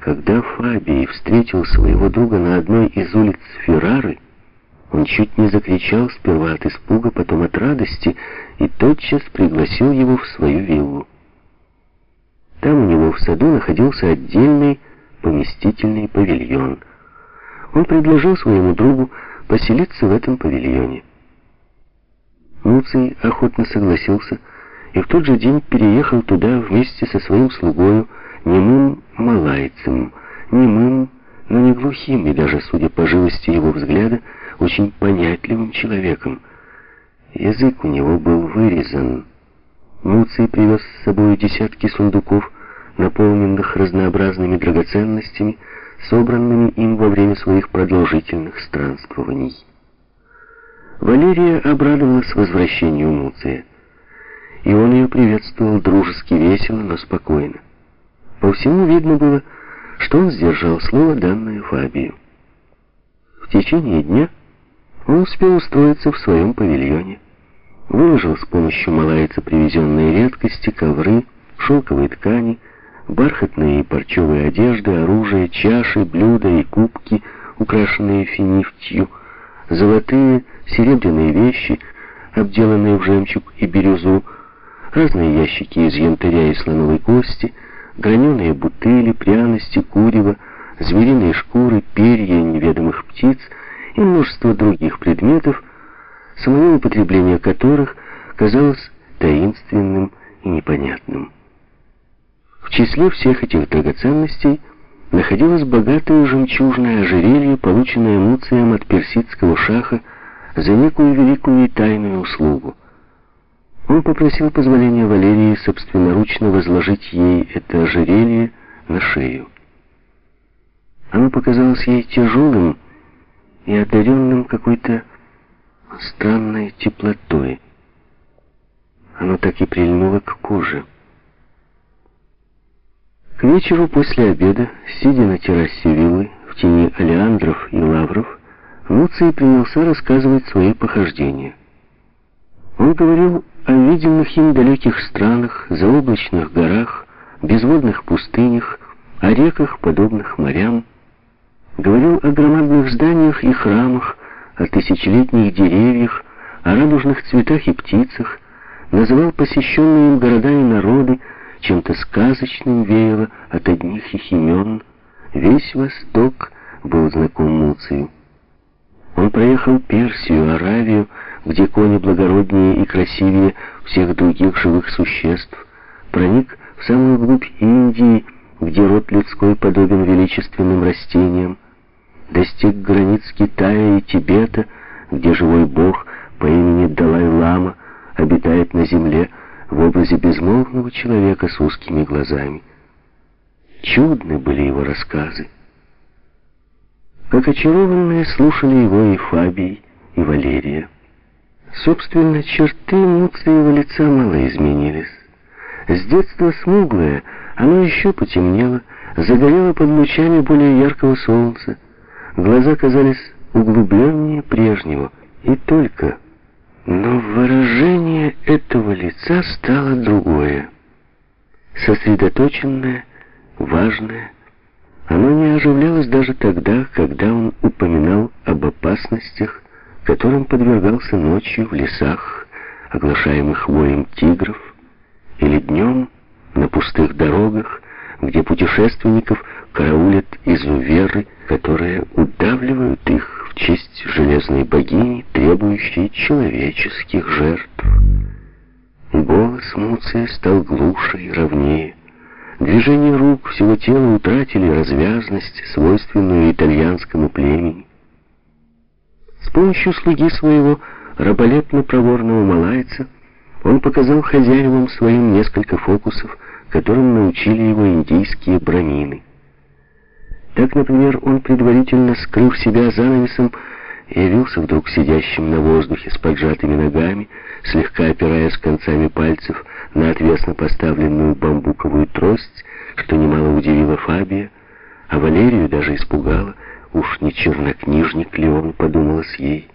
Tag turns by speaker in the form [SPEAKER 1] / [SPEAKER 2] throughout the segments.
[SPEAKER 1] Когда Фабий встретил своего друга на одной из улиц Феррары, он чуть не закричал сперва от испуга, потом от радости, и тотчас пригласил его в свою виллу. Там у него в саду находился отдельный поместительный павильон. Он предложил своему другу поселиться в этом павильоне. Муций охотно согласился и в тот же день переехал туда вместе со своим слугою, немым малайцем, немым, но не глухим, и даже, судя по живости его взгляда, очень понятливым человеком. Язык у него был вырезан. Муций привез с собой десятки сундуков, наполненных разнообразными драгоценностями, собранными им во время своих продолжительных странствований. Валерия обрадовалась возвращению Муция, и он ее приветствовал дружески весело, но спокойно. По всему видно было, что он сдержал слово, данное Фабию. В течение дня он успел устроиться в своем павильоне, выложил с помощью малайца привезенные редкости, ковры, шелковые ткани, бархатные и парчевые одежды, оружие, чаши, блюда и кубки, украшенные финифтью, золотые, серебряные вещи, обделанные в жемчуг и бирюзу, разные ящики из янтаря и слоновой кости — граненые бутыли, пряности, курево, звериные шкуры, перья неведомых птиц и множество других предметов, самое употребление которых казалось таинственным и непонятным. В числе всех этих драгоценностей находилось богатое жемчужное ожерелье, полученное Муцием от персидского шаха за некую великую и тайную услугу. Он попросил позволения Валерии собственноручно возложить ей это ожерелье на шею. Оно показалось ей тяжелым и одаренным какой-то странной теплотой. Оно так и прильнуло к коже. К вечеру после обеда, сидя на террасе виллы, в тени олеандров и лавров, Луций принялся рассказывать свои похождения. Он говорил о виденных им далеких странах, заоблачных горах, безводных пустынях, о реках, подобных морям. Говорил о громадных зданиях и храмах, о тысячелетних деревьях, о радужных цветах и птицах, называл посещенные им города и народы, чем-то сказочным веяло от одних их имен. Весь Восток был знаком Муцию. Он проехал Персию, Аравию, где кони благороднее и красивее всех других живых существ, проник в самую глубь Индии, где род людской подобен величественным растениям, достиг границ Китая и Тибета, где живой бог по имени Далай-Лама обитает на земле в образе безмолвного человека с узкими глазами. Чудны были его рассказы. Как очарованные слушали его и Фабий, и Валерия. Собственно, черты Муциева лица мало изменились. С детства смуглое, оно еще потемнело, загорело под лучами более яркого солнца. Глаза казались углубленнее прежнего, и только. Но выражение этого лица стало другое. Сосредоточенное, важное. Оно не оживлялось даже тогда, когда он упоминал об опасностях, которым подвергался ночью в лесах, оглашаемых воем тигров, или днем на пустых дорогах, где путешественников караулят изуверы, которые удавливают их в честь железной богини, требующей человеческих жертв. Голос Муция стал глуше и ровнее. Движения рук всего тела утратили развязность, свойственную итальянскому племени. С помощью слуги своего раболепно-проворного малайца он показал хозяевам своим несколько фокусов, которым научили его индийские брамины. Так, например, он, предварительно скрыв себя занавесом, явился вдруг сидящим на воздухе с поджатыми ногами, слегка опираясь концами пальцев на отвесно поставленную бамбуковую трость, что немало удивило Фабия, а Валерию даже испугало, Уж не чернокнижник ли он, подумалось ей.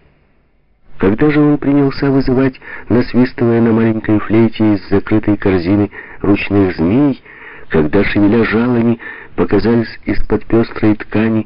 [SPEAKER 1] Когда же он принялся вызывать, насвистывая на маленькой флейте из закрытой корзины ручных змей, когда, шевеля жалами, показались из-под пестрой ткани